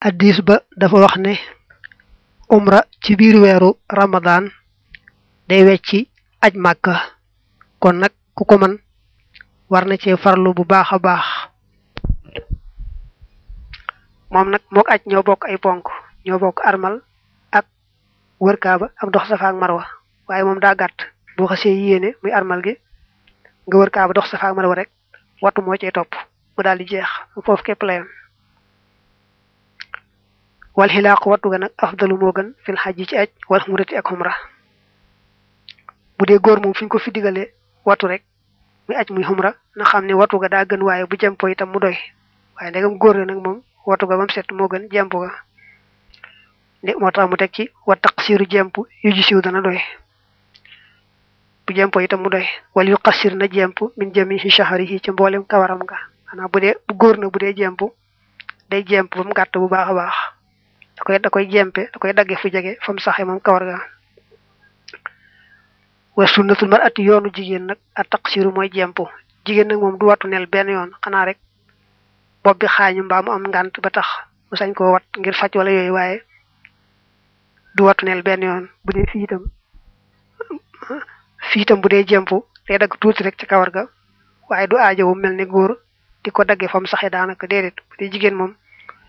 addis ba dafa wax ne umra ci biir weeru ramadan day wecci aj màkka kon nag ku ko man war na cee farlu bu baax baax. Moom nag aj ñoo bokk ay ponk ñoo bokk armal ak wër kaaba ak dox safa ak marwa. Waaye moom daa gàtt boo xasee yéene muy armal gi nga wër dox safa marwa rek wattu moo cee topp mu daal di jeex foofu képp wal xilaaq wattu ga nag afdalu gën fil xajji ci aj wal xumrati ak xumra bu dee góor moom fi ñu ko fi digalee wattu rek muy aj muy xumra na xam ne wattu ga daa gën waaye bu jempo itam mu doy. waaye ndegam góor la nag moom wattu ga bam set moo gën jempo ga ndi moo tax mu teg ci wa taqsiru jemp yu ji siw dana doy. Bu jempo itam mu doy. wala yu qasir na jemp min jamihi shahrihi ci mboolem kawaram nga xanaa bu dee bu góor na bu dee jemp day jemp ba mu gàtt bu baax a baax da koy da koy jempe da koy dagge fu jege fa mu saxe moom kawar ga wa sunnatul mar'ati yoonu jigéen nag a taqsiru mooy jemp jigéen nag moom du wattu nel benn yoon xanaa rek mbaa mu am ngànt ba tax mu sañ koo wat ngir faj wala yooyu waaye du wattu nel benn yoon. Bu dee fii itam fii itam bu dee jemp day dagg tuuti rek ci kawar ga waaye du aajowu mel ni góor di ko daggee fa mu saxe daanaka déedéet. Bu dee jigéen moom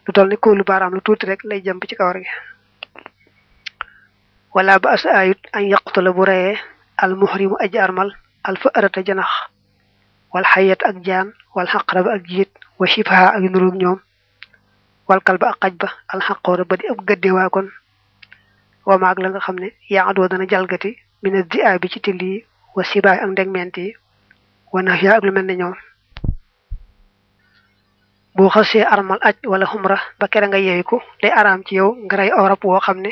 lu toll ni kóolu baaraam lu tuuti rek lay jëmp ci kawar gi wala ba as ayut an yaqtula bu reyee al muhrimu aji al fa arata janax wal xayat ak jaan wal xaqraba ak jiit wa shibha ak nuróog ñoom wal kalba ak xaj ba al xaqoora ba di ab gëddewaa wa maag la nga xam ne yaadoo dana jalgati mina di bi ci till yi wa sibaay ak ndegment yi wa nax yaa ak lu mel ne ñoom. Boo xasee armal aj wala xumra ba kere nga yeewiku day araam ci yow nga rey orab woo xam ne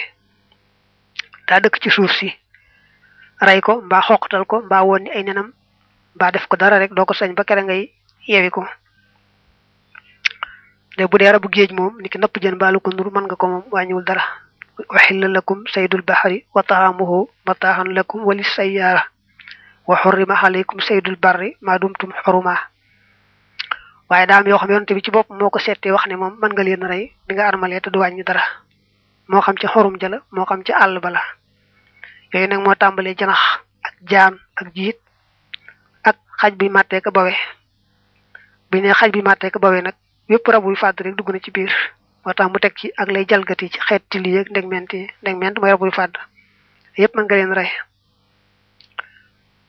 daa dëkk ci suuf si. Rey ko mbaa xoqatal ko mbaa woon ni ay nenam mbaa def ko dara rek doo ko sañ ba kere ngay yeewiku de bu dee rabu géej moom ni ki napp jën mbaalu ko nur mën nga ko moom wàññiwul dara. Waxilla lakum saydul baxari wa taamuhu mataaxan lakum wali sayyaara wa xurrima alaykum saydul barri maa dumtum xuruma waaye daam yoo xam yonte bi ci bopp moo ko seetee wax ne moom mën nga leen rey bi nga armalee te du wàññi dara. Moo xam ci xorum jala moo xam ci àll bala. Yooyu nag moo tàmbalee janax ak jaan ak jiit ak xaj bi màttee ko bawe bi ne xaj bi màttee ko bawe nag yépp rab wuy fàdd rek dugg na ci biir. Moo tax mu teg ci ak lay jalgati ci xeet til yi ak ndegment yi ndegment mooy rab fàdd yépp mën nga leen rey.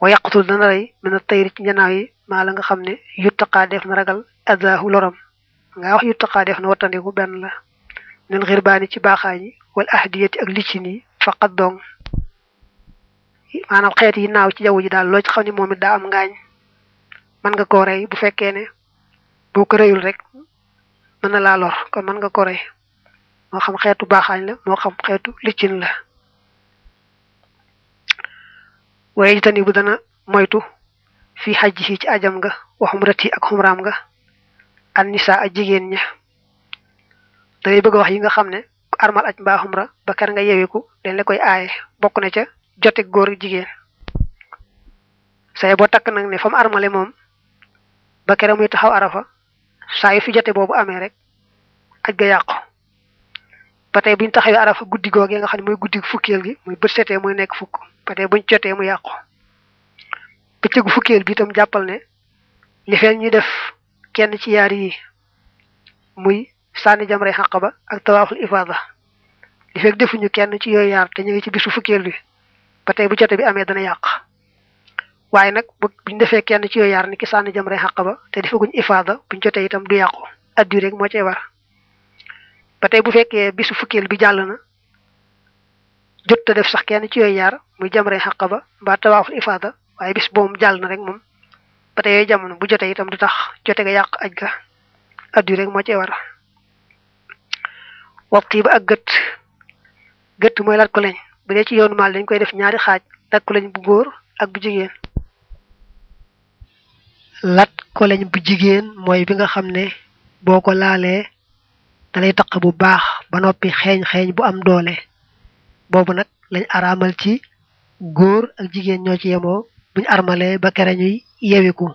Wa yàqutul dana rey mën a tayri ci njanaaw yi maa la nga xam ne yuttaqaa def na ragal adaahu loram. Nga wax yuttaqaa def na wattandiku benn la. Nen xirbaani ci baaxaañi wal ahdiyati ak liccin yi faqat dong. Maanaam xeet yi naaw ci jaww ji daal loo ci xam ne moom it daa am ngaañ. Mën nga rey bu fekkee ne boo ko reyul rek mën na laa kon mën nga ko rey. Moo xam xeetu baaxaañ la moo xam xeetu liccin la. Waaye tani bu dana moytu fii xaj yi ci ajam nga wa xumrati ak xumraam nga an nisa ak jigéen ña. Day bëgg wax yi nga xam ne armal aj mbaa xumra ba ker nga yewiku dañ la koy aaye bokk na ca jote góor jigéen. Say boo takk nag ne fa armale moom ba kere muy taxaw arafa saa yu fi jote boobu amee rek aj ga yàqu. Ba tey buñ taxawee arafa guddi googee nga xam ne mooy guddi fukkeel gi muy bët setee muy nekk fukk ba tey buñ jotee mu yàqu. Bëccëgu fukkeel bi itam jàppal ne li feen ñu def kenn ci yaar yi muy sànni jamray xàq ba ak tawaaful ifaada. Li fekk defuñu kenn ci yooyu yaar te ñu ngi ci bisu fukkeel bi. Ba tey bu jote bi amee dana yàq. Waaye nag buñ defee kenn ci yooyu yaar ni ki sànni jamray xàq ba te defaguñ ifaada buñ jotee itam du yàqu. Addu rek moo cee war. Ba tey bu fekkee bisu fukkeel bi jàll na jot te def sax kenn ci yooyu yaar muy jamray xàq ba mbaa tawaaful ifaada waaye bis boobu jàll na rek tey yooyu jamono bu jotee itam du tax jote ga yàq aj ga addu rek moo cee war. Waxtu ba ak gët gët mooy lat ko lañ. Bu dee ci yoonu maal dañ koy def ñaari xaaj lat ko lañ bu góor ak bu jigéen. Lat ko lañ bu jigéen mooy bi nga xam ne boo ko laalee dalay bu baax ba noppi xeeñ xeeñ bu am doole. Boobu nag lañ araamal ci góor ak jigéen ñoo ci buñ armalee ba kere ñuy yewiku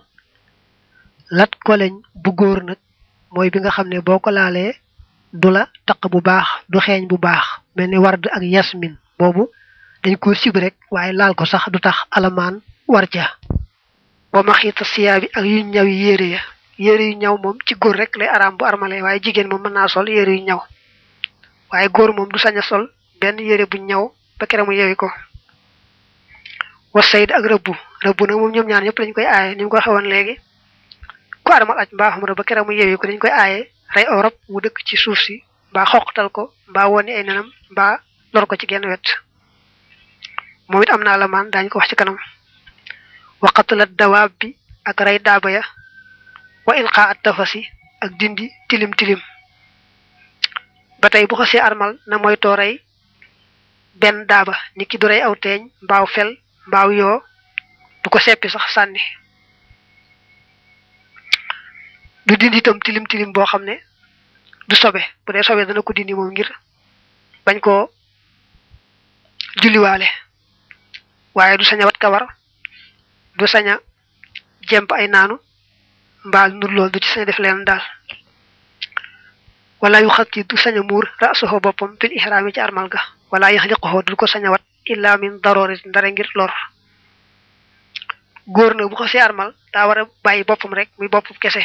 lat ko lañ bu góor nag mooy bi nga xam ne boo ko laalee du la taq bu baax du xeeñ bu baax mel ni ward ak yasmin boobu dañ ko sib rek waaye laal ko sax du tax alamaan war wa maxita siyaa bi ak yu ñaw yére ya. Yére yu ñaw moom ci rek lay araam bu armale waaye jigéen moom mën naa sol yére yu ñaw. Waaye góor moom du sañ a sol benn yére bu ñaw ba kere mu ko wa sayd ak rëbbu rëbbu nag moom ñoom ñaar ñëpp dañ koy aaye ni mu ko xewoon léegi. Ku armal aj mbaa xumra ba kere mu yewi ko dañ koy aaye rey orop mu dëkk ci suuf si mbaa xoqtal ko mbaa woni ay nenam mbaa lor ko ci genn wet. Moom it am na alamaan daañu ko wax ci kanam. Wa qatlat dawaab bi ak rey daaba ya. Wa ilqa at tafasi ak dindi tilim tilim. Ba tey bu xasee armal na mooy too rey benn daaba nit ki du rey aw teeñ mbaaw fel mbaaw yoo du ko seppi sax sànni du dindi itam tilim tilim boo xam ne du sobe. Bu dee sobe dana ko dindi moom ngir bañ koo julliwaale waaye du sañ a wat kawar du sañ a jemp ay naanu mbaal nur lool du ci sañ def leen daal wala yu du sañ a muur rasuxoo boppam fil ihraami ci armal wala liqoxoo du ko sañ a wat illa min darorit ndare ngir lor. Góor nag bu ko armal daa war a boppam rek muy bopp kese.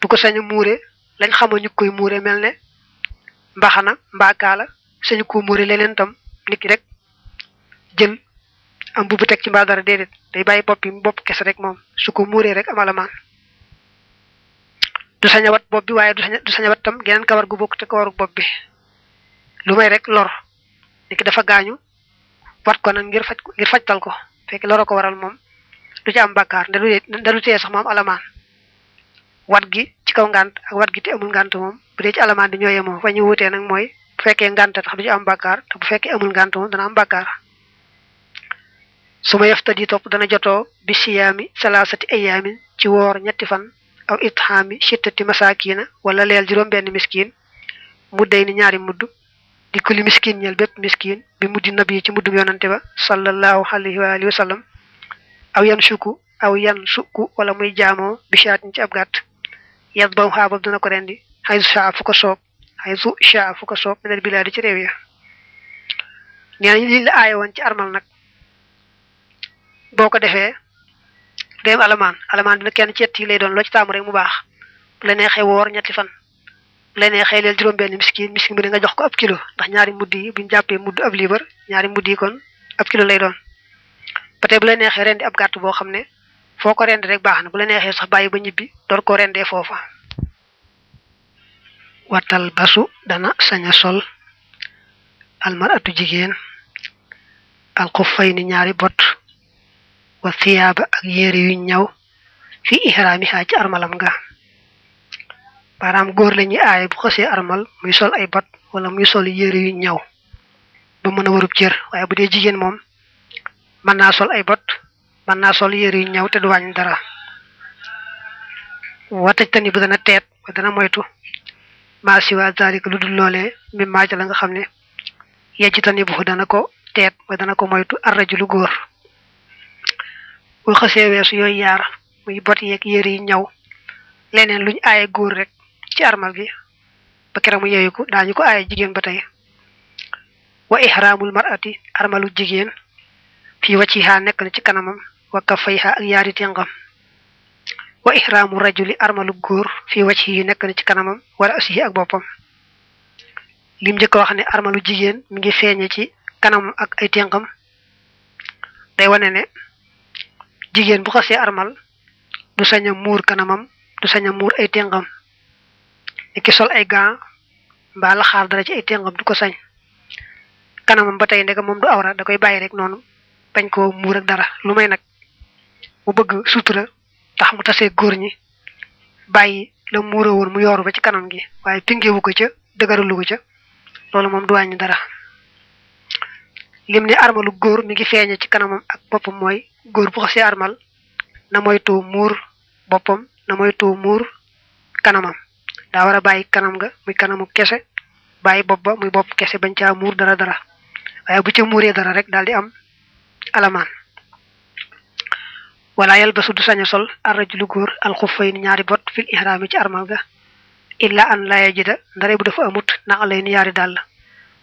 Du ko sañ a muure lañ xama ñu koy muure mel ne mbaxana mbaakaala sañu ko muure leneen tam nit rek jël am bu bu teg ci mbaa dara déedéet day kese rek moom. Su ko muuree rek am alamaan du sañ bi waaye du tam geneen kawar gu bokk te bopp bi. Lu may rek lor. Nit dafa gaañu wat ko nag ngir faj ngir fajtal ko. Fekk loro ko waral moom. Du ci am bàkkaar nda du nda du tee sax moom alamaan. Wat gi ci kaw ngànt ak wat gi te amul ngànt moom bu dee ci alamaan di ñooyee moom fa ñu wutee nag mooy bu fekkee ngànt tax du ci am bàkkaar te bu fekkee amul ngànt moom dana am bàkkaar su ma yefta di topp dana jotoo bi siyaami salaasati ayaamin ci woor ñetti fan aw ithaami sittati masakina wala leel juróom benn miskin mudday ni ñaari mudd di kulli miskin ñel bépp miskin bi muddi nabi ci muddum yonante ba sallallahu alayhi wa alihi wa sallam aw yan suku aw yan sukku wala muy jaamoo bi shaatin ci ab gàtt. Yat bam xaabab dana ko rendi. Xay shaa fu ko soob. Xay su shaa fu ko soob minal bilaadi ci réew ya. Nee nañ la aaye woon ci armal nag. Boo ko defee dem alamaan. Alamaan dina kenn ci yett lay doon loo ci taamu rek mu baax. Bu la neexee woor ñetti fan. Bu la neexee leel juróom-benn miskin miskin bi nga jox ko ab kilo ndax ñaari mudd yi buñ jàppee mudd ab liibar ñaari mudd yi kon ab kilo lay doon. Ba bu la neexee rendi ab gàtt boo xam ne foo ko rendi rek baax na bu la sax bàyyi ba ñibbi door koo rendee foofa. Watal basu dana sañ a sol almaratu jigéen alxuffay ni ñaari bot wa thiyaaba ak yére yu ñaw fi ihraamiha ci armalam nga maanaam góor la ñuy aaye bu xasee armal muy sol ay bot wala muy sol yére yu ñaw ba mën a cër. Bu dee jigéen moom mën naa sol ay bot mën naa sol yére yu ñaw te du wàññi dara. Wataj tani bu dana teet dana moytu. Maa siwa zalika lu dul loolee mi maaja la nga xam ne yejj tani bu dana ko teet ba dana ko moytu arrajulu góor. Bu xasee weesu yooyu yaar muy bot yeeg yére yi ñaw leneen luñ aaye góor rek ci armal gi ba kera mu yeewiku daañu ko aaye jigéen ba tey wa ihraamul mar'ati armalu jigéen fii waccihaa nekk na ci kanamam wa kafayha ak yaari tengam wa ihraamu rajuli armalu góor fii waccihi nekk na ci kanamam wala asihi ak boppam lim njëkk wax ne armalu jigéen mi ngi feeñe ci kanamam ak ay tengam day wane ne jigéen bu xasee armal du sañ a muur kanamam du sañ a muur ay tengam ni ki sol ay gants mbaa la xaar dara ci ay tengam du ko sañ. Kanamam ba tey ndega moom du awra da koy bàyyi rek noonu bañ koo muur ak dara. Lu may nag mu bëgg sutura tax mu tasee góor ñi bàyyi la muura woon mu yooru ba ci kanam gi waaye pingewu ko ca dëgëralu ko ca loolu moom du wàññi dara. Lim ne armalu góor mi ngi feeñe ci kanamam ak boppam mooy góor bu xasee armal na moytu muur boppam na moytu muur kanamam daa war a bàyyi kanam nga muy kanamu kese bàyyi bopp ba muy bopp kese bañ caa muur dara dara. Waaye bu ca muuree dara rek daal di am alamaan. Wala yalbasu du sañ a sol arrajulu góor alxuffay ni ñaari bot fil ihraami ci armal ga. Illa an la yajida ndare bu dafa amut na alay ni yaari dàll.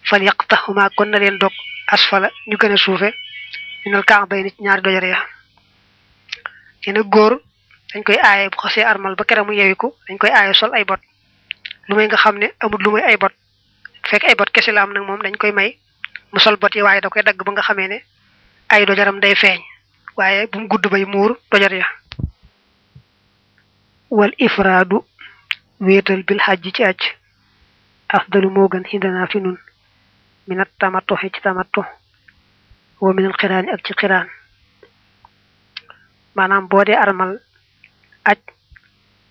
Fal yaqtahuma kon na leen dog asfala ñu gën a suufe. Minal kaa bay nit ñaari dojare ya. Yéen góor dañ koy aaye bu xasee armal ba kera mu yewiku dañ koy aaye sol ay bot lu may nga xam ne amul lu may ay bot. Fekk ay bot kese la am nag moom dañ koy may. Mu sol bot yi waaye da koy dagg ba nga xamee ne ay dojaram day feeñ. Waaye bu mu gudd bay muur dojar ya. Wal ifraadu wéetal bil xajji ci aj. Afdalu moo gën xindana fi nun. Minat tamattu ci tamattu. Wa minal xiraani ak ci xiraan. Maanaam boo dee armal aj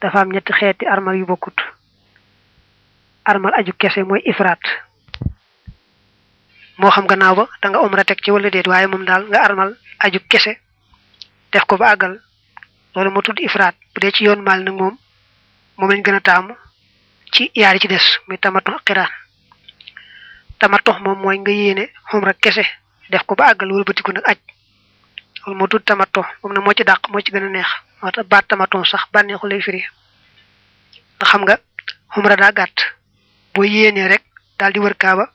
dafa am ñetti xeeti armal yu bokkut. Armal aju kese mooy ifraat. Moo xam gannaaw ba da nga umra teg ci wala déet waaye moom daal nga armal aju kese def ko ba àggal. Loolu moo tudd ifraat. Bu ci yoon maal nag lañ gën a taamu ci yaari ci des muy tamatu moom mooy nga yéene umra kese def ko ba àggal wala nag aj. Loolu moo tudd tamatu moom nag moo ci dàq moo ci gën a neex. Moo baat tamatu sax bànneexu lay firi. Nga xam nga umra daa gàtt. Boo yéenee rek daal di wër kaaba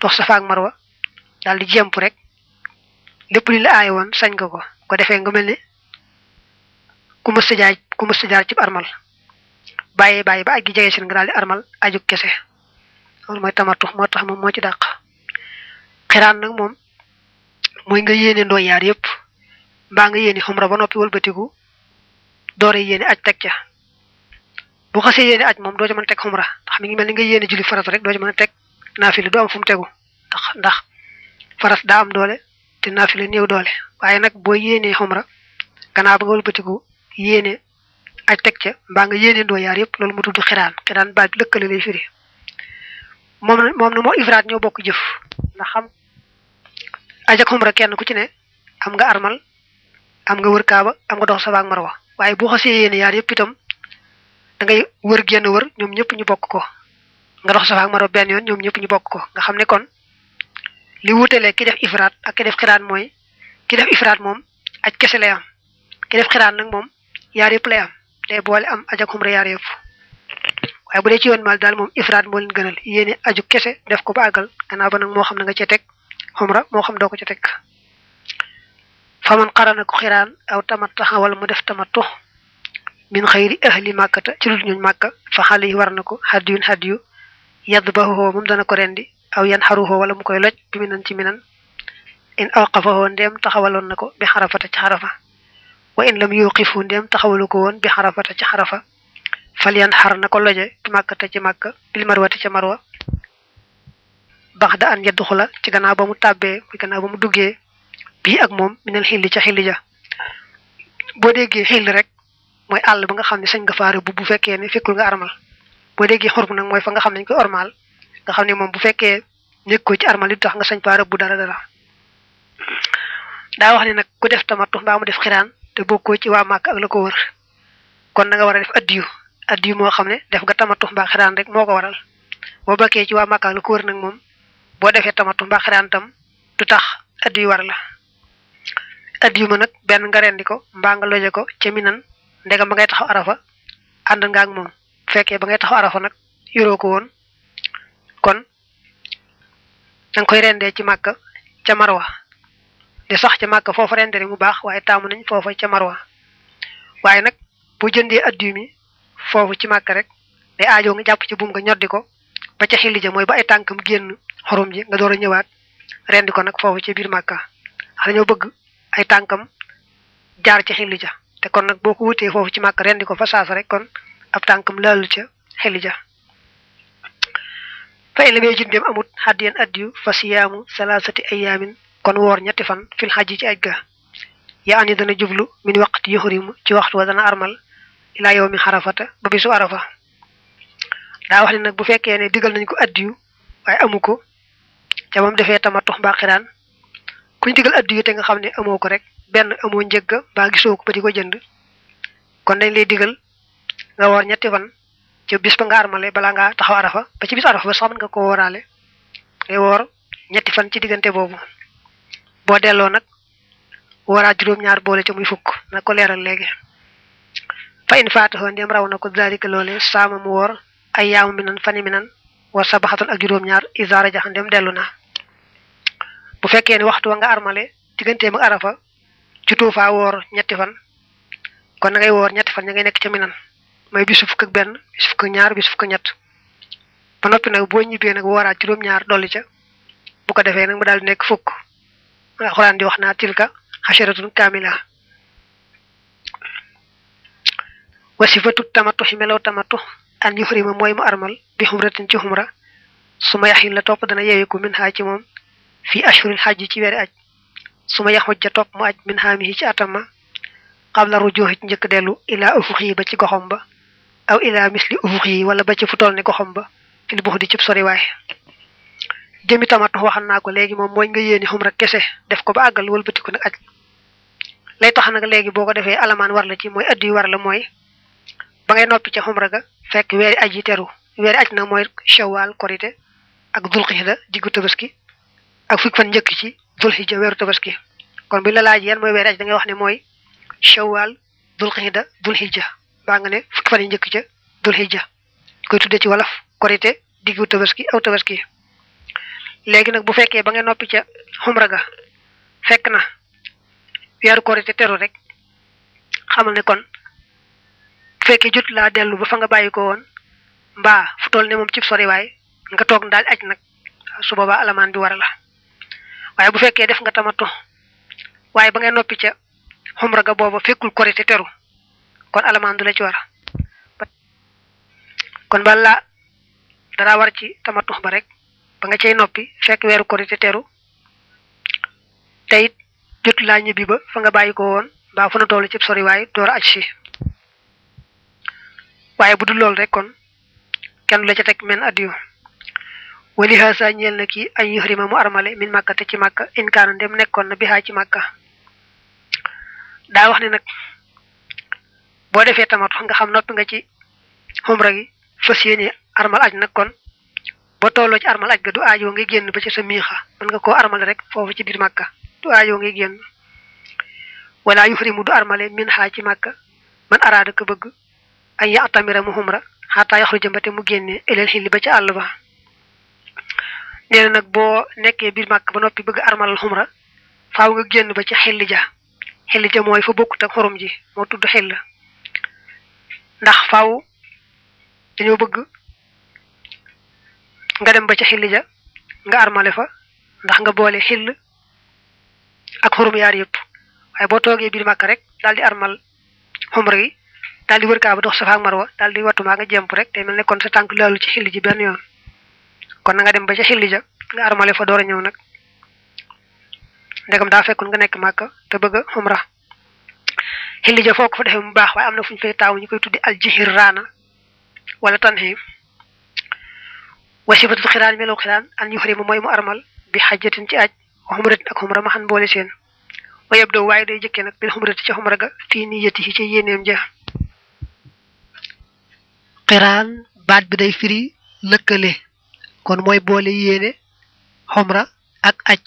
dox safa ak marwa daal di jemp rek lépp li la aaye woon sañ nga ko. Ko defee nga mel ne ku mës jaar ku mës jaar ci armal. Bàyyi bàyyi ba aj gi jege seen nga daal di armal aju kese. Loolu mooy tamatu moo tax moom moo ci dàq. Xiraan nag moom mooy nga yéene ndoo yaar yëpp mbaa nga yéene xumra ba noppi wëlbatiku doore yéene aj teg ca. bu xasee yéene aj moom doo ca mën a teg xumra. Ndax mi ngi mel ni nga yéene julli farat rek doo ca mën a teg naafila du am fu mu tegu. Ndax ndax faras daa am doole te naafila néew doole. Waaye nag boo yéenee xumra gannaaw ba nga wëlbatiku yéene aj teg ca mbaa nga yéene ndoo yaar yëpp loolu mu tudd xiraan. Xiraan baat bi lëkkale lay firi. Moom na moom na moo ifraat ñoo bokk jëf. Ndax xam aj ak xumra kenn ku ci ne am nga armal am nga wër kaaba am nga dox ak marwa. Waaye boo xasee yéene yaar yëpp itam da ngay wër génn wër ñoom ñëpp ñu bokk ko. Nga dox safa ak marwa benn yoon ñoom ñëpp ñu bokk ko. Nga xam ne kon li wuutelee ki def ifraat ak ki def xiraan mooy ki def ifraat moom aj kese lay am. Ki def xiraan nag moom yaar yëpp lay am. Day boole am aj ak xumra yaar yëpp. Waaye bu dee ci yoon maal daal moom ifraat moo leen gënal. Yéene aju kese def ko ba àggal. Gannaaw ba nag moo xam na nga ca teg xumra moo xam doo ko ca teg. Faman xarana ko xiraan aw tamattaxa wala mu def min xëyri ahli màkkata ci lu ñuñ màkka fa xale yi war na ko hadiyun hadiyu yadd baxuhoo moom dana ko rendi aw yan xaruhoo wala mu koy loj bi minan ci minan in awqafahoo ndéem taxawaloon na ko bi xarafata ci xarafa wa in lam ko woon bi ci xarafa fal xar na ko loje bi màkkata ci màkka bil marwati ca marwa bax da an yeddu xula ci gannaaw ba mu tàbbee muy gannaaw ba mu duggee bii ak moom minal xilli ca xilli ja. Boo déggee xilli rek mooy àll ba nga xam ne sañ nga faare bu bu fekkee ne fekkul nga armal boo déggee xurm nag mooy fa nga xam ne dañ koy ormal nga xam ne moom bu fekkee nekkoo ci armal li tax nga sañ faare bu dara dara. Daa wax ne nag ku def tamattu mbaa mu def xiraan te bokkoo ci waa màkk ak la ko wër kon da nga war a def addiyu addiyu moo xam ne def nga tamattu mbaa xiraan rek moo ko waral. Boo bakkee ci waa màkk ak la ko wër nag moom boo defee tamattu xiraan tam du tax addiyu war la. Addiyu ma nag benn nga ko mbaa nga loje ko ca minan ndegam ba ngay taxaw arafa ànd nga ak moom. Fekkee ba ngay taxaw arafa nag yoroo ko woon. Kon danga koy rendee ci màkka ca marwa. Di sax ca màkka foofa rende mu baax waaye taamu nañ foofa ca marwa. Waaye nag bu jëndee addiyu mi foofu ci màkka rek day aajoo nga jàpp ci buum nga ñoddi ko ba ca xilli ja mooy ba ay tànkam génn xorom ji nga door a ñëwaat rendi ko nag foofu ci biir màkka wax dañoo bëgg ay tànkam jaar ci xilli ja. Te kon nag boo ko wutee foofu ci màkk rendi ko fa saasa rek kon ab tànkam laalu ca xeli ja. Fa in lamee jundéem amut hadiyan addiyu fa siyaamu salaasati ayaamin kon woor ñetti fan fil xajji ci aj ga. Yaa ani dana jublu min waqti yuxrimu ci waxtu wa dana armal ilaa yawmi xarafata ba bisu arafa. Daa wax ne nag bu fekkee ne digal nañ ko addiyu waaye amu ko ca moom defee tamattu mbaa xiraan kuñ digal addiyu te nga xam ne amoo ko rek benn amoo njëgga mbaa gisoo ko ba di ko jënd. Kon dañ lay digal nga woor ñetti fan ci bis ba nga armale balaa ngaa taxaw arafa ba ci bis arafa ba sax mën nga ko wooraale ngay woor ñetti fan ci diggante boobu. Boo delloo nag wooraat juróom-ñaar boole ca muy fukk na ko leeral léegi. Fa in faataxoo ndem raw na ko zalika loole mu woor ay yaamu minan fani minan wa sabaxatun ak juróom-ñaar isaara jaxan dem dellu na. Bu fekkee waxtu wa nga armale digganteem ak arafa ci tuufaa woor ñetti fan. Kon ngay woor ñetti fan ngay nekk ca minan mooy bisu fukk ak benn bisu fukk ak ñaar bisu fukk ak ñett. Ba noppi nag boo ñibbee nag wooraat juróom-ñaar dolli ca. Bu ko defee nag mu daal di nekk fukk. Alxuraan di wax tilka xasharatun kaamila. Wasifatu tamatu xi melaw tamatu an yuxrima mooy mu armal bi xumratin ci xumra. Su ma yaxin la topp dana yeweeku min xaa ci moom fii ashuril xaj ci aj su ma yaxuj ja topp mu aj min xaamihi ci atama xabla rujuuxi ci njëkk dellu ilaa ufux yi ba ci goxom ba aw ilaa misli ufux yi wala ba ci fu toll ne goxom ba fil bux di cib soriwaay jëmi tamatu waxan naa ko léegi moom mooy nga yéeni xumra kese def ko ba àggal wëlbatiku nag aj. Lay tax nag léegi boo ko defee alamaan war la ci mooy addi war la mooy ba ngay noppi ca xumra ga fekk weeri aj yi teru. Weeri aj na mooy shawal korite ak dulxida diggu tabaski ak njëkk ci dulxija weeru tabaski. Kon bi la laaj yan mooy weer aj da ngay wax ne mooy shawal dulxida dulxija baa nga ne fukki fan yi njëkk ca dulxija koy tudde ci wolof korite diggu tabaski aw tabaski. Léegi nag bu fekkee ba nga noppi ca xumra ga fekk na weeru korite teru rek xamal ne kon bu fekkee jot laa dellu ba fa nga bàyyi ko woon mbaa fu toll ne moom cib soriwaay nga toog daal aj nag su boobaa alamaan bi war la. Waaye bu fekkee def nga tamatu waaye ba ngay noppi ca xumra ga booba fekkul korite teru kon alamaan du la ci war kon bala dara war ci tamatu ba rek ba nga cay noppi fekk weeru korite teru te it jot laa ñibbi ba fa nga bàyyi ko woon mbaa fu na toll cib soriwaay door a aj si. Waaye bu dul loolu rek kon kenn du la ca teg men addiyu wali haasa ñeel na kii ay yuhrima mu armale min màkka te ci màkka in kaana ndem nekkoon na bihaa ci màkka daa wax ne nag boo defee tamatu nga xam noppi nga ci gi fas yéene armal aj nag kon ba tolloo ci armal aj ga du aajoo ngay génn ba ci sa miixa mën nga koo armale rek foofu ci biir màkka du aajoo ngay génn. Wala yuhrimu du armale min xaa ci màkka man araada ko bëgg ay ya atamira mu xumra xataa yaxru jëmbate mu génne eleel xilli ba àll ba nee na nag boo nekkee biir màkk ba noppi bëgg armalal xumra faaw nga génn ba ci xilli ja. Xilli ja mooy fa bokkut ak xorom ji moo tudd xill ndax faaw dañoo bëgg nga dem ba ca xilli ja nga armale fa ndax nga boole xill ak xorom yaar yëpp. Waaye boo toogee biir màkk rek daal di armal xumra yi daal di wër kaa ba dox safa ak marwa daal di wattu maa nga jemp rek te mel ne kon sa tànk laalu ci xilli ji benn yoon. kon na nga dem ba ci xilija nga armalé fa doora ñew nak ndegam da fekkun nga nek makka te bëgg umrah xilija ja foko fa defé mu baax way amna fuñ fay taw ñukoy tuddi al jihirana wala tanhim wasifatu khiran melo khiran an yuhrimu moy mu armal bi hajjatin ci aj umrat ak umra ma xan boole seen wa yabdo way day jëkke nak bil umrati ci umra ga fi niyati ci yeneem ja qiran baat bi day firi lëkkale kon mooy boole yéene xumra ak aj.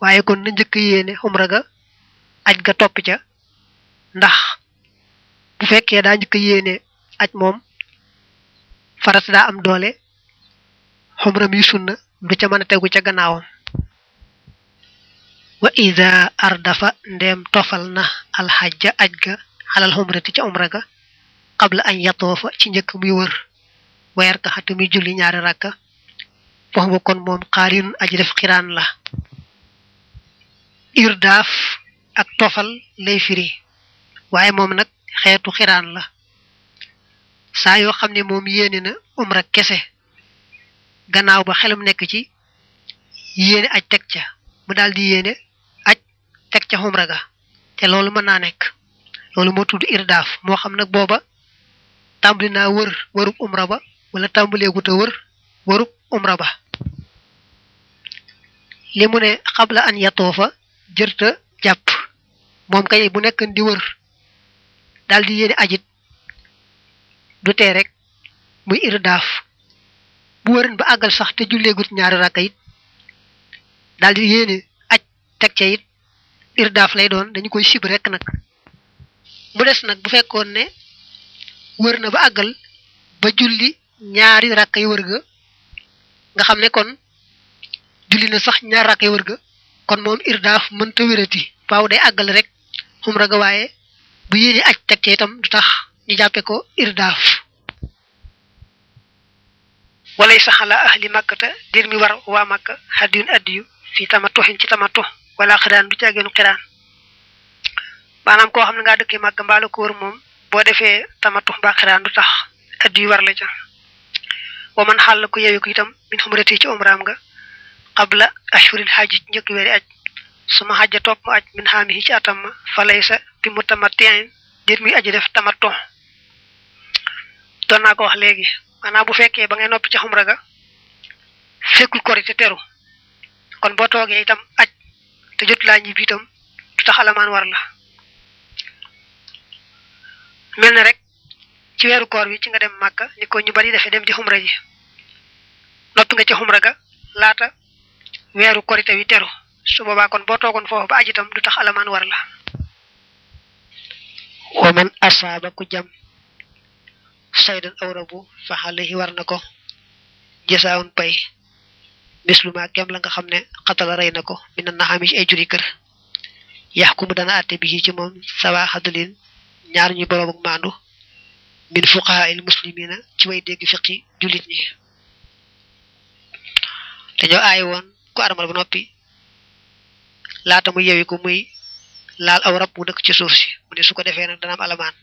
Waaye kon na njëkk yéene xumra ga aj ga topp ca. Ndax bu fekkee daa njëkk yéene aj moom farat daa am doole xumra mi sunna du ca mën a tegu ca gannaawam. Wa ida ardafa ndeem tofal na alxajja aj ga xalal xumrati ca umra ga qabla an yatoofa ci njëkk muy wër. Weer ka xatu muy julli ñaari foofu ba kon moom xaarinun aji def xiraan la irdaaf ak tofal lay firi waaye moom nag xeetu xiraan la saa yoo xam ne moom yéene na umra kese. Gannaaw ba xelam nekk ci yéene aj teg ca. Mu daal di yéene aj teg ca umra ga. Te loolu mën naa nekk. Loolu moo tudd irdaaf moo xam nag booba tàmbali naa wër wërub umra ba wala tàmbaleegut a wër wërub umra ba li mu ne xabla an yatoo fa jërta jàpp. Moom kay bu nekk di wër daal di yéene ajit du tee rek muy irdaaf. Bu wërin ba àggal sax te julleegut ñaari rakka it daal di yéene aj teg ca it irdaaf lay doon dañu koy sib rek nag. Mu des nag bu fekkoon ne wër na ba àggal ba julli ñaari rakk yi wër ga nga xam ne kon julli na sax ñaar rakk yi wër ga. Kon moom irdaaf mënta wérati. Faaw day àggal rek xumra ga waaye bu yéene aj teg ca itam du tax ñu jàppe ko irdaaf. Walay saxala ahli makkata dir mi war waa makka haddiyun addiyu fi tamatuxin ci tamatu wala xiraan du ci ageenu xiraan. Maanaam koo xam ne ngaa dëkkee màgg mbaalu ko wër moom boo defee tamatu mbaa xiraan du tax addiyu war la ca. Wa man xàll ko yeewi ko itam min xumrati ci umraam nga qabla ashhuril hajji ci njëkk weeri aj suma xajja topp mu aj min xaami ci atam ma falay sa bi mu tamattiin dir muy aji def tamattu. Doon naa ko wax léegi maanaam bu fekkee ba ngay noppi ci xumra ga fekkul korite teru. Kon boo toogee itam aj te jot laa ñibbi itam tax alamaan war la. Mel na rek ci weeru koor wi ci nga dem màkka ni ko ñu bari defee dem ci xumra ji. Noppi nga ci xumra ga laata weeru korite wi teru su boobaa kon boo toogoon foofu ba aj itam du tax alamaan war la. Wa man asaaba ku jam saydan rabu fa alayhi war na ko. Jasaawun pay. Misluma kem la nga xam ne xatala rey na ko. Mina naxami ci ay juri ku mu dana àtte bi ci moom sawa xadalin ñaar ñuy boroom ak maandu. Min fuqaha il muslimina ci way dégg fiqi jullit ñi. Dañoo aay woon ku armal ba noppi laata mu yewi ko muy laal aw rab mu dëkk ci suuf si. Mu ne su ko defee nag dana am alamaan.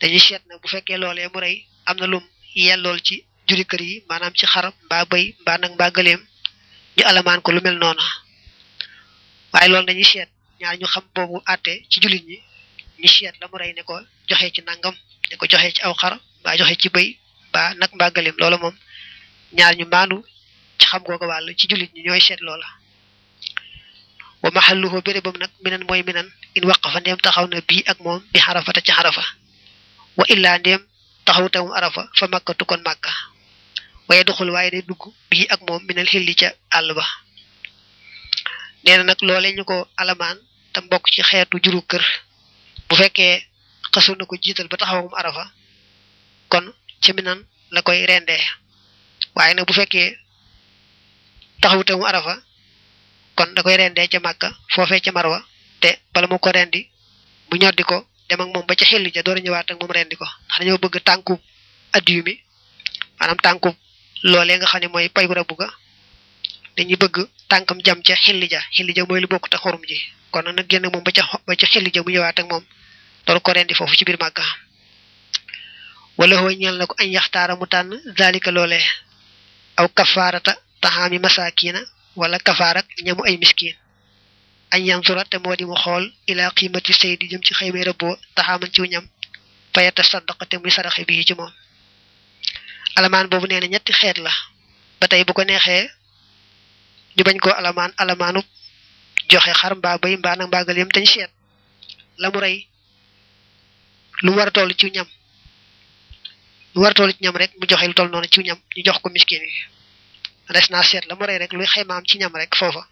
Dañuy seet nag bu fekkee loolee mu rey am na lum yellool ci juri kër yi maanaam ci xar mbaa bëy mbaa nag mbaa gëleem ñu alamaan ko lu mel noonu waaye loolu dañuy seet ñaar ñu xam boobu àtte ci jullit ñi ñu seet la mu rey ne ko joxe ci nangam ne ko joxe ci aw xar mbaa joxe ci bëy mbaa nag mbaa gëleem loolu moom ñaar ñu maandu ci xam googu wàll ci jullit ñi ñooy seet loola. Wa maxalluhu bérébam nag minan mooy minan in waqafa ndéem taxaw na bii ak moom bi xarafata ci xarafa wa illaa ndéem taxaw tamum arafa fa màkkatu kon màkka waaye doxul waaye day dugg bii ak moom minal xilli ca àll ba. Nee na nag loole ñu ko alamaan te mbokk ci xeetu juru kër. Bu fekkee xasul na ko jiital ba taxawum arafa kon ci minan la koy rendee. Waaye nag bu fekkee taxaw tamum arafa kon da koy rendee ca màkka foofee ca marwa te bala mu ko rendi bu ñoddi ko dem moom ba ca xelli ja door a ñëwaat ak moom rendi ko. Dañoo bëgg tànku addiyu mi tànkub loolee nga xam ne mooy pay bu rabu ga bëgg tànkam jam ca xilli ja xilli ja mooy lu bokk te xorum ji. Kon nag génn moom ba ca ba ca xelli ja bu ñëwaat ak moom door ko rendi foofu ci biir màkka wala hoo ñeel na ko añ yaxtaara mu tànn zalika loolee. Aw kafaarata taxaami masakina wala kafaarak ñamu ay miskin añ yansura te moo di mu xool ila qiimati saydi jëm ci xëymay rëbboo taxaaman ciw ñam fayata saddaqa te muy saraxe bii ci moom alamaan boobu nee na ñetti xeet la ba tey bu ko neexee ñu bañ koo alamaan alamaanu joxe xar mbaa bay mbaa nag mbaagal yam tañ seet la mu rey lu war a toll ci ñam lu war a toll ci ñam rek mu joxe lu toll noonu ci ñam ñu jox ko miskin yi. Des naa seet la mu rek luy xaymaam ci ñam rek foofa.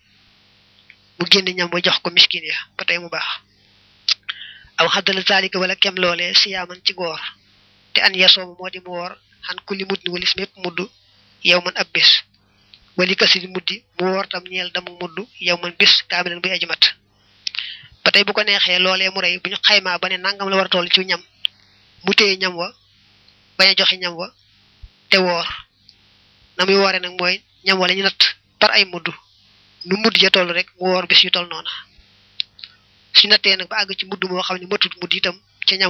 Mu génne ñam ba jox ko miskin ya ba tey mu baax. Aw xaddala zalika wala kem loolee siyaaman ci góor te an yasoomu moo di mu woor xan kulli mudd ni walis mépp mudd yow man ab bis wali kasiri muddi mu woor tam ñeel damu mudd yow man bis kaamilan buy aji mat. Ba tey bu ko neexee loolee mu rey bu ñu xaymaa ba ne nangam la war a toll ci ñam mu ñam wa bañ a joxe ñam wa te woor. Na muy wooree nag mooy ñam wala ñu natt par ay mudd. Nu mudd ja toll rek mu woor bis yu toll noona. Su nattee nag ba àgg ci mudd moo xam ne matut mudd itam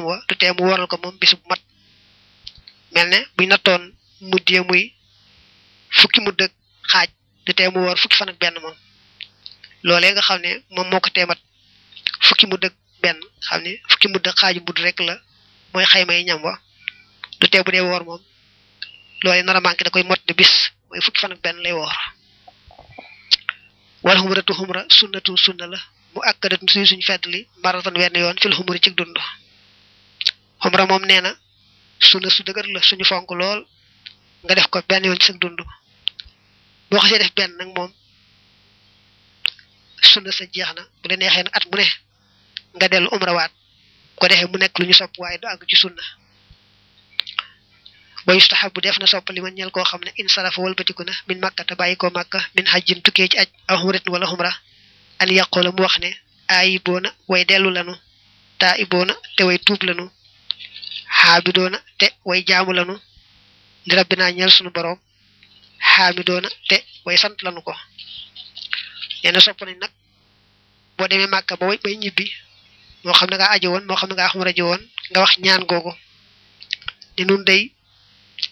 wa du tee mu wooral ko moom bis bu mat. Mel ne buñ nattoon mudd muy fukki mudd ak xaaj du tee mu woor fukki fan ak benn moom. Loolee nga xam ne moom moo ko teemat fukki mudd ak benn xam ne fukki mudd ak xaaju mudd rek la mooy xayma yi ñam wa. Du tee bu dee woor moom loolee nar a da koy mot bis mooy fukki fan benn lay woor. Wal xumratu xumra sunnatu sunna la mu akkadat suy suñ feddli maratan wenn yoon fil xumri ci dund. Xumra moom nee na sunna su dëgër la suñu fonk lool nga def ko benn yoon ci sa dund. Boo xasee def benn nag moom sunna sa jeex na bu la neexee at mu ne nga dellu umra waat ko defee mu nekk lu ñu sopp waaye du àgg ci sunna. Wa yustahabu def na soppali man ñel koo xam ne insarafa walbatiku na min makkata bàyyi ko makka min hajjin tukkee ci aj aw xumratin wala xumra an yàqoola mu wax ne aayi boona way dellu lanu taa iboona te way tuub lanu xaabidoona te way jaamu lanu li rabbinaa ñeel sunu boroom xaamidoona te way sant lanu ko nee na sopp nañ nag boo demee màkka ba way bay ñibbi moo xam ne ngaa aji woon moo xam ne ngaa xumra ji woon nga wax ñaan googu ne nun day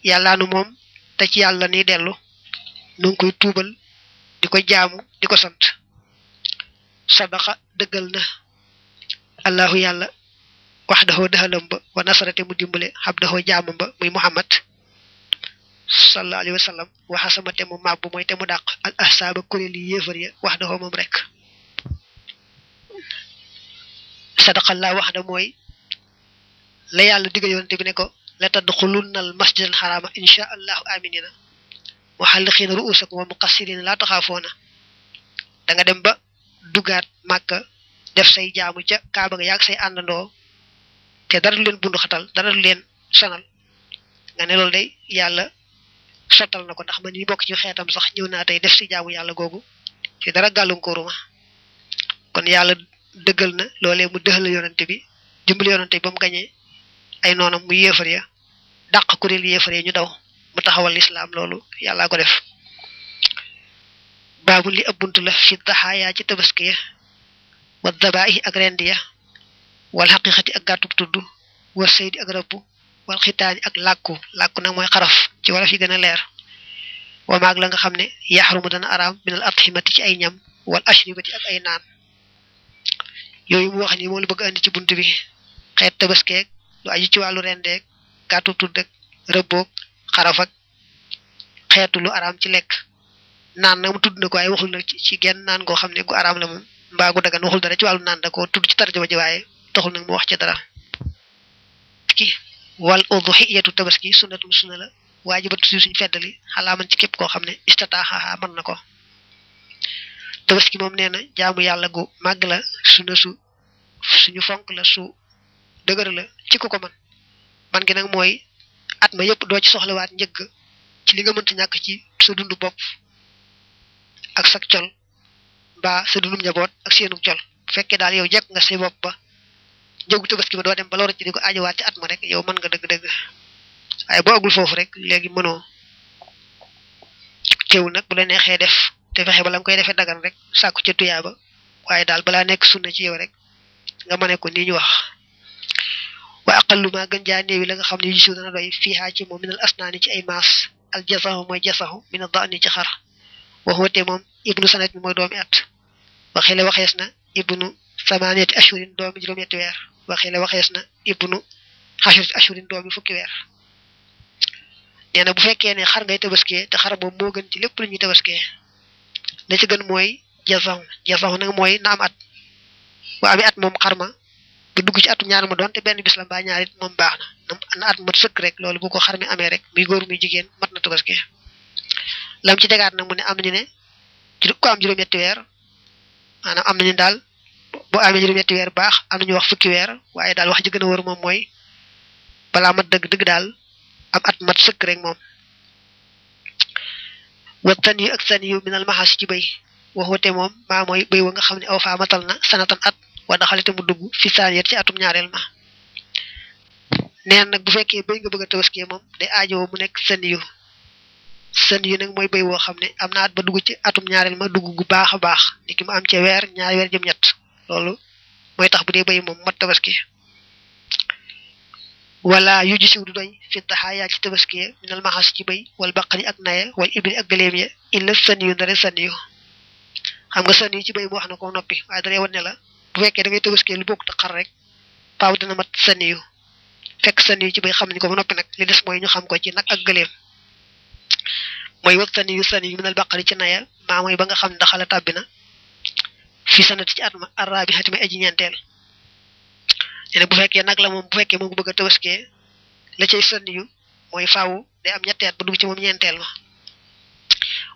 yàllaanu moom te ci yàlla ni dellu nu ngi koy tuubal di ko jaamu di ko sant. Sadaqa dëggal na allahu yàlla wax daxoo dëxalam ba wa nasarate mu dimbale xam daxoo jaamam ba muy muhammad sallallahu alayhi wa sallam waxa sama te mu màbb mooy te mu dàq. Al ahsaaba kuréel yéefar ya wax daxoo moom rek. Sadaqallah wax da mooy la yàlla digga yonte bi ne ko la tadxulunna al masjid al xaraama insha allahu aminina muxalliqiina ruusakum wa muqassirina laa taxaafoona da nga dem ba dugaat màkka def say jaamu ca kaaba nga yaag say àndandoo te dara du leen bundu xatal dara du leen sonal. Nga ne loolu day yàlla sottal na ko ndax man ñi bokk ci xeetam sax ñëw naa tey def si jaamu yàlla googu ci dara gàllankooruma kon yàlla dëggal na loolee mu dëxal yonante bi dimbali yonante bi ba mu gañee. Ay noonam mu yéefar ya dàq kuréel yéefar ya ñu daw mu taxawal lislaam loolu yàllaa ko def baabu li ab bunt la fi daxaayaa ci tabaski ya. Wa dabaahi ak rendi ya. Wal xaqiqati ak gàttub tudd war saydi ak rëbb wal xitaani ak làkku làkku nag mooy xaraf. Ci wala fi gën leer. Wa maag la nga xam ne yaxrumu dana araam minal atximati ci ay ñam. Wal ashribati ak ay naan. Yooyu mu wax ni la bëgg andi ci bunt bi. Xeet tabaskeeg lu aju ci wàllu rendeeg gàttub tudd ak rëbboog xaraf ak lu araam ci lekk naan nag mu tudd na ko waaye waxul nag ci genn naan goo xam ne gu araam la moom mbaa gu dagan waxul dara ci wàllu naan da ko tudd ci tarjuma ji waaye taxul nag mu wax ci dara ki wal udhiyatu tabaski sunnatum sunna la waajibatu si suñ feddali xalaa man ci képp koo xam ne istataaxaxa mën na ko tabaski moom nee na jaamu yàlla gu màgg la sunna su suñu fonk la su dëgër la ci ko man man gi nag mooy at ma yëpp doo ci soxlawaat njëgg ci li nga mënta ñàkk ci sa dundu bopp ak sa col mbaa sa dundum njaboot ak seenum col. Bu fekkee daal yow jekk nga say bopp ba njëgu tabaski ma doo dem ba lor ci di ko aajowaat ci at ma rek yow mën nga dëgg-dëgg. Waaye boo agul foofu rek léegi mënoo. Teewul nag bu la neexee def te fexe ba la nga koy defee dagan rek sàkku ca tuyaaba. Waaye daal balaa nekk sunna ci yow rek nga mane ko ñu wax. وأقل ما غنجا نيوي لاغا خامني يسو دنا روي فيها تي مومن الأسنان تي اي ماس الجفاه ما جفاه من الضأن تي خر وهو تي موم ابن سنت موي دومي ات وخيل وخيسنا ابن ثمانية أشهر دومي جرومي توير وخيل وخيسنا ابن عشر أشهر دومي فكي وير. نانا بو فكي يعني ني خار غاي تبسكي تي خار موم مو غن تي ليپ ني تبسكي. لا تي غن موي جفاه جفاه نا موي نام ات وابي ات موم خارما bu dugg ci atu ñaar ma doon te benn bis la mbaa ñaarit moom baax na. At mat sëkk rek loolu bu ko xar mi amee rek muy góor muy jigéen mat na tabaski. Lam ci tegaat nag mu ne am nañu ne ko am juróom-ñetti weer maanaam am nañu daal boo amee juróom-ñetti weer baax am nañu wax fukki weer waaye daal wax ji gën wër moom mooy balaa mat dëgg dëgg daal am at mat sëkk rek moom. Wa tan yu ak san yu minal maxas ci béy waxute moom maa mooy béy wa nga xam ne aw faa matal na sanatan at wa daxalite mu dugg fi saaniyat ci atum ñaareel ma. Neen nag bu fekkee béy nga bëgg a moom day aajowoo mu nekk sën yu. Sën yu nag mooy béy woo xam ne am na at ba dugg ci atum ñaareel ma dugg gu baax a baax ni ki mu am ci weer ñaari weer jëm ñett. Loolu mooy tax bu dee béy moom mat tabaski wala yu ji siw du doy fi daxaayaa ci tabaskee minal maxas ci béy wal baqari ak naye wal ibli ak gëléem ya illa sën yu ndare sën yu. Xam nga sën yu ci béy mu wax na ko noppi waaye la bu fekkee da ngay tabaskee lu bokk xar rek. Faaw dina mat sën yu fekk sën yu ci bay xam nañ ko ba noppi nag li des mooy ñu xam ko ci nag ak gëléem. Mooy wat sën yu sën yu minal baqari ci naya maa mooy ba nga xam ndaxala tàbbi na. Fi sanati ci at ma araabi xatimi aji ñeenteel. Ne bu fekkee nag la moom bu fekkee moom ko bëgg a tabaskee la cay sën yu mooy faaw day am ñetti at ba dugg ci moom ñeenteel ma.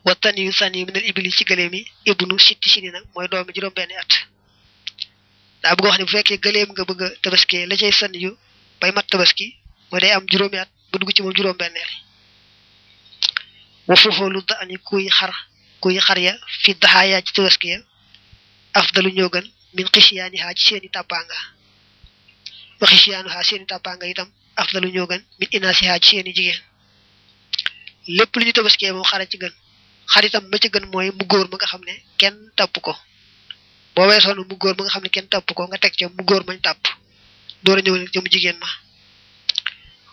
Wat sën yu sën yu minal ibili ci gëléem yi ibnu sitti sini nag mooy doomi juróom-benni at daa bëgg wax ne bu fekkee gëléem nga bëgg a tabaskee la cay sën yu bay mat tabaski. Mooy day am juróomi at ba dugg ci moom juróom-benneel wa foofoolu da ani kuy xar kuy xar ya. Fi daxaayaa ci tabaski ya. Afdalu ñoo gën min xisiyaani xaa ci seeni tàppaanga wa xisiyaanu xaa seeni tàppaanga itam afdalu ñoo gën min inaasi xaa ci seeni jigéen lépp lu ñu tabaskee moom xara ci gën xar itam ma ci gën mooy mu góor ma nga xam ne kenn tàpp ko boo weesoon mu góor ma nga xam ne kenn tàpp ko nga teg ca mu góor mañ tàpp door a ñëw nag ca mu jigéen ma.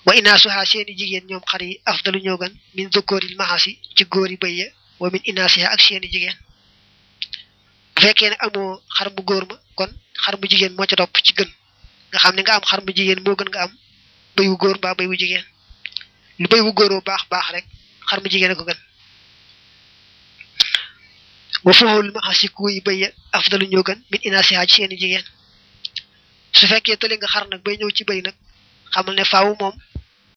Wa inaasuha seeni jigéen ñoom xar yi afdalu ñoo gën min zukkooril maxasi ci bëy ya wa min inaasiha ak seeni jigéen bu fekkee ne amoo xar mu góor ma kon xar mu jigéen moo ca topp ci gën nga xam ne nga am xar mu jigéen moo gën nga am bëy wu bëy wu jigéen lu bëy wu góoroo baax baax rek xar mu jigéen a ko gën wa foxul maxasi kuy bëy ya afdalu ñoo gën min inaasiha ci seeni jigéen. Su fekkee tële nga xar nag bay ñëw ci bëy nag xamal ne faaw moom